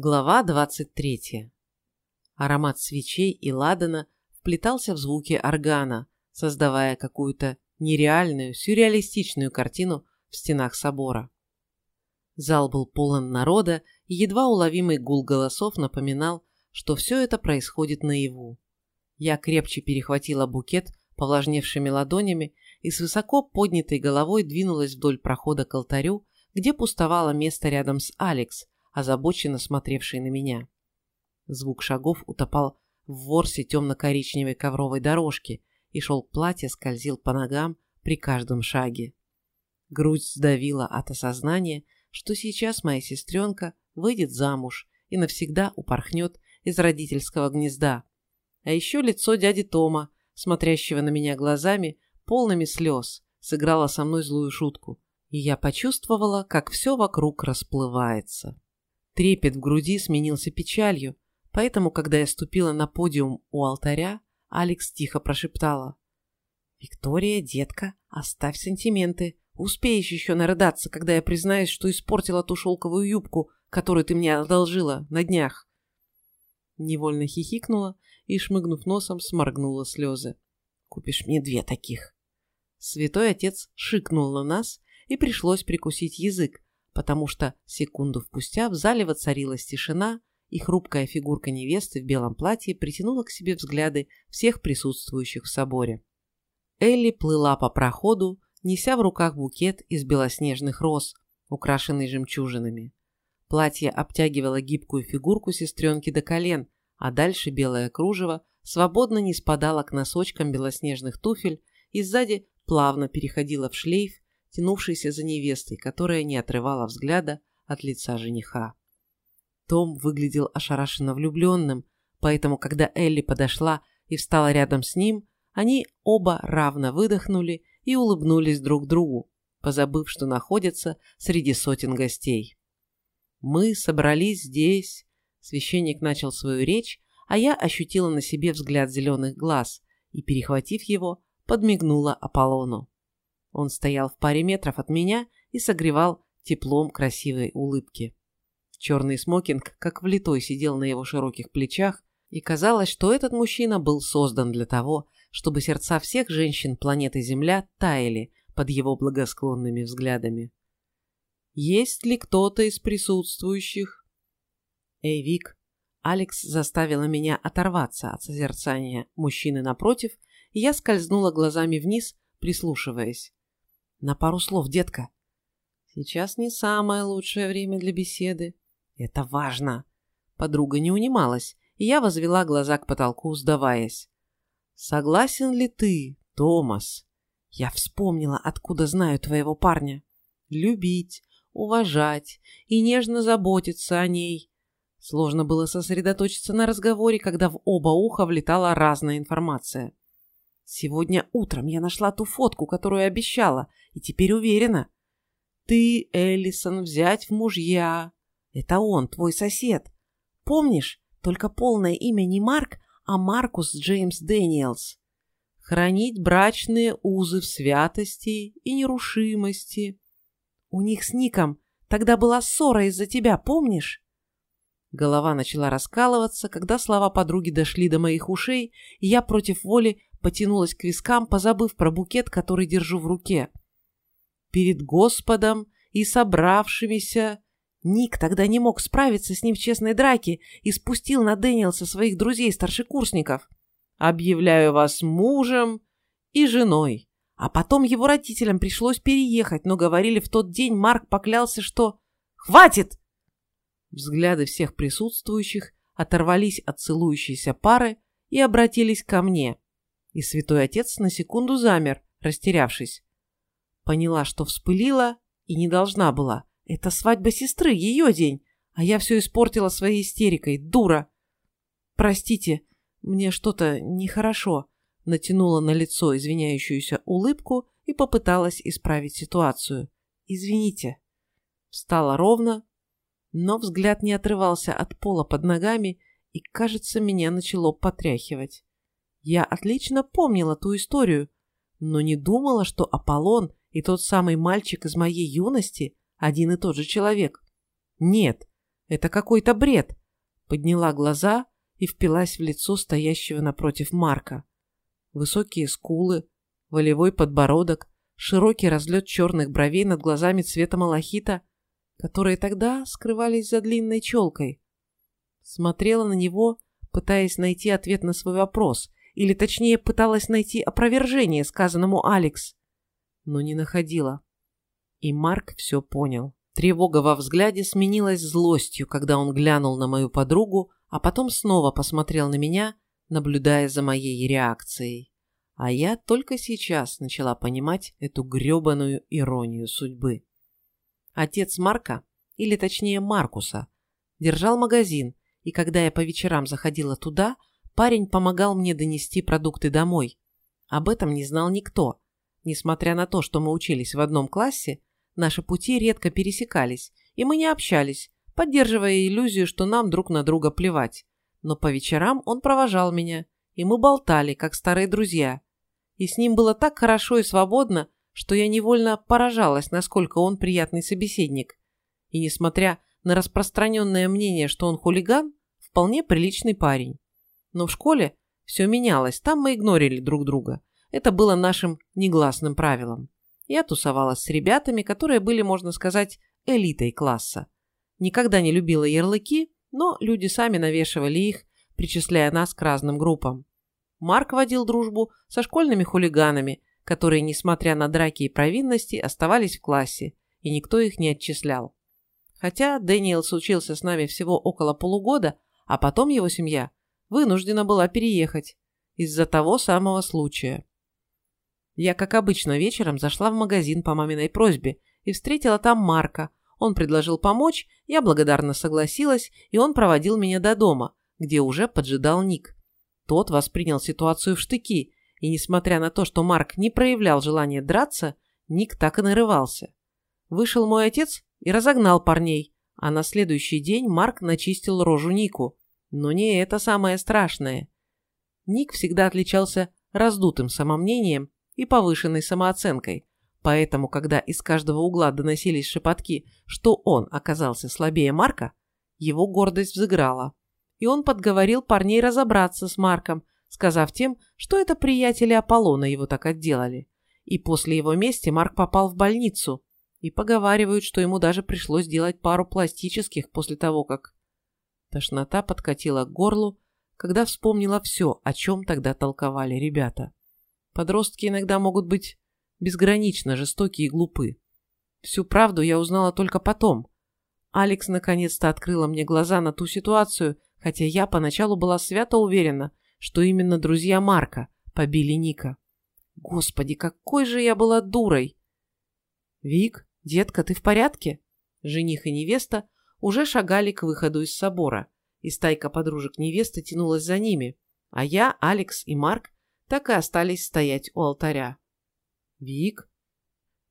Глава 23. Аромат свечей и ладана вплетался в звуки органа, создавая какую-то нереальную, сюрреалистичную картину в стенах собора. Зал был полон народа, и едва уловимый гул голосов напоминал, что все это происходит наяву. Я крепче перехватила букет повлажневшими ладонями и с высоко поднятой головой двинулась вдоль прохода к алтарю, где пустовало место рядом с Алекс, озабоченно смотревшей на меня. Звук шагов утопал в ворсе темно-коричневой ковровой дорожки, и шелк платья скользил по ногам при каждом шаге. Грудь сдавила от осознания, что сейчас моя сестренка выйдет замуж и навсегда упорхнет из родительского гнезда. А еще лицо дяди Тома, смотрящего на меня глазами, полными слез, сыграло со мной злую шутку, и я почувствовала, как все вокруг расплывается. Трепет в груди сменился печалью, поэтому, когда я ступила на подиум у алтаря, Алекс тихо прошептала. «Виктория, детка, оставь сантименты. Успеешь еще нарыдаться, когда я признаюсь, что испортила ту шелковую юбку, которую ты мне одолжила на днях». Невольно хихикнула и, шмыгнув носом, сморгнула слезы. «Купишь мне две таких». Святой отец шикнул на нас, и пришлось прикусить язык, потому что секунду впустя в зале воцарилась тишина, и хрупкая фигурка невесты в белом платье притянула к себе взгляды всех присутствующих в соборе. Элли плыла по проходу, неся в руках букет из белоснежных роз, украшенный жемчужинами. Платье обтягивало гибкую фигурку сестренки до колен, а дальше белое кружево свободно не спадало к носочкам белоснежных туфель и сзади плавно переходило в шлейф, тянувшийся за невестой, которая не отрывала взгляда от лица жениха. Том выглядел ошарашенно влюбленным, поэтому, когда Элли подошла и встала рядом с ним, они оба равно выдохнули и улыбнулись друг другу, позабыв, что находятся среди сотен гостей. «Мы собрались здесь», — священник начал свою речь, а я ощутила на себе взгляд зеленых глаз и, перехватив его, подмигнула Аполлону. Он стоял в паре метров от меня и согревал теплом красивой улыбки. Черный смокинг, как влитой, сидел на его широких плечах, и казалось, что этот мужчина был создан для того, чтобы сердца всех женщин планеты Земля таяли под его благосклонными взглядами. «Есть ли кто-то из присутствующих?» «Эй, Вик!» Алекс заставила меня оторваться от созерцания мужчины напротив, и я скользнула глазами вниз, прислушиваясь. На пару слов, детка. Сейчас не самое лучшее время для беседы. Это важно. Подруга не унималась, и я возвела глаза к потолку, сдаваясь. Согласен ли ты, Томас? Я вспомнила, откуда знаю твоего парня. Любить, уважать и нежно заботиться о ней. Сложно было сосредоточиться на разговоре, когда в оба уха влетала разная информация. Сегодня утром я нашла ту фотку, которую обещала, и теперь уверена. Ты, Эллисон, взять в мужья. Это он, твой сосед. Помнишь, только полное имя не Марк, а Маркус Джеймс Дэниелс. Хранить брачные узы в святости и нерушимости. У них с Ником тогда была ссора из-за тебя, помнишь? Голова начала раскалываться, когда слова подруги дошли до моих ушей, и я против воли потянулась к вискам, позабыв про букет, который держу в руке. Перед Господом и собравшимися Ник тогда не мог справиться с ним в честной драке и спустил на Дэниелса своих друзей-старшекурсников. «Объявляю вас мужем и женой». А потом его родителям пришлось переехать, но говорили в тот день, Марк поклялся, что «Хватит!» Взгляды всех присутствующих оторвались от целующейся пары и обратились ко мне и святой отец на секунду замер, растерявшись. Поняла, что вспылила и не должна была. Это свадьба сестры, ее день, а я все испортила своей истерикой, дура. Простите, мне что-то нехорошо. Натянула на лицо извиняющуюся улыбку и попыталась исправить ситуацию. Извините. Встала ровно, но взгляд не отрывался от пола под ногами, и, кажется, меня начало потряхивать. Я отлично помнила ту историю, но не думала, что Аполлон и тот самый мальчик из моей юности один и тот же человек. Нет, Это какой-то бред. Подняла глаза и впилась в лицо стоящего напротив Марка. Высокие скулы, волевой подбородок, широкий разлет черных бровей над глазами цвета малахита, которые тогда скрывались за длинной челкой. Смотрела на него, пытаясь найти ответ на свой вопрос, или точнее пыталась найти опровержение сказанному Алекс, но не находила. И Марк все понял. Тревога во взгляде сменилась злостью, когда он глянул на мою подругу, а потом снова посмотрел на меня, наблюдая за моей реакцией. А я только сейчас начала понимать эту грёбаную иронию судьбы. Отец Марка, или точнее Маркуса, держал магазин, и когда я по вечерам заходила туда, парень помогал мне донести продукты домой. Об этом не знал никто. Несмотря на то, что мы учились в одном классе, наши пути редко пересекались, и мы не общались, поддерживая иллюзию, что нам друг на друга плевать. Но по вечерам он провожал меня, и мы болтали, как старые друзья. И с ним было так хорошо и свободно, что я невольно поражалась, насколько он приятный собеседник. И несмотря на распространенное мнение, что он хулиган, вполне приличный парень. Но в школе все менялось, там мы игнорили друг друга. Это было нашим негласным правилом. Я тусовалась с ребятами, которые были, можно сказать, элитой класса. Никогда не любила ярлыки, но люди сами навешивали их, причисляя нас к разным группам. Марк водил дружбу со школьными хулиганами, которые, несмотря на драки и провинности, оставались в классе, и никто их не отчислял. Хотя Дэниел случился с нами всего около полугода, а потом его семья вынуждена была переехать из-за того самого случая. Я, как обычно, вечером зашла в магазин по маминой просьбе и встретила там Марка. Он предложил помочь, я благодарно согласилась, и он проводил меня до дома, где уже поджидал Ник. Тот воспринял ситуацию в штыки, и несмотря на то, что Марк не проявлял желания драться, Ник так и нарывался. Вышел мой отец и разогнал парней, а на следующий день Марк начистил рожу Нику. Но не это самое страшное. Ник всегда отличался раздутым самомнением и повышенной самооценкой, поэтому, когда из каждого угла доносились шепотки, что он оказался слабее Марка, его гордость взыграла. И он подговорил парней разобраться с Марком, сказав тем, что это приятели Аполлона его так отделали. И после его мести Марк попал в больницу. И поговаривают, что ему даже пришлось делать пару пластических после того, как... Тошнота подкатила к горлу, когда вспомнила все, о чем тогда толковали ребята. Подростки иногда могут быть безгранично жестоки и глупы. Всю правду я узнала только потом. Алекс наконец-то открыла мне глаза на ту ситуацию, хотя я поначалу была свято уверена, что именно друзья Марка побили Ника. Господи, какой же я была дурой! Вик, детка, ты в порядке? Жених и невеста уже шагали к выходу из собора, и стайка подружек невесты тянулась за ними, а я, Алекс и Марк так и остались стоять у алтаря. Вик?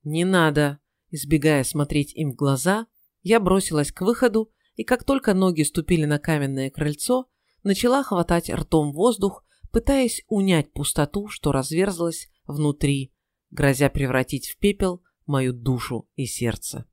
Не надо! Избегая смотреть им в глаза, я бросилась к выходу, и как только ноги ступили на каменное крыльцо, начала хватать ртом воздух, пытаясь унять пустоту, что разверзлась внутри, грозя превратить в пепел мою душу и сердце.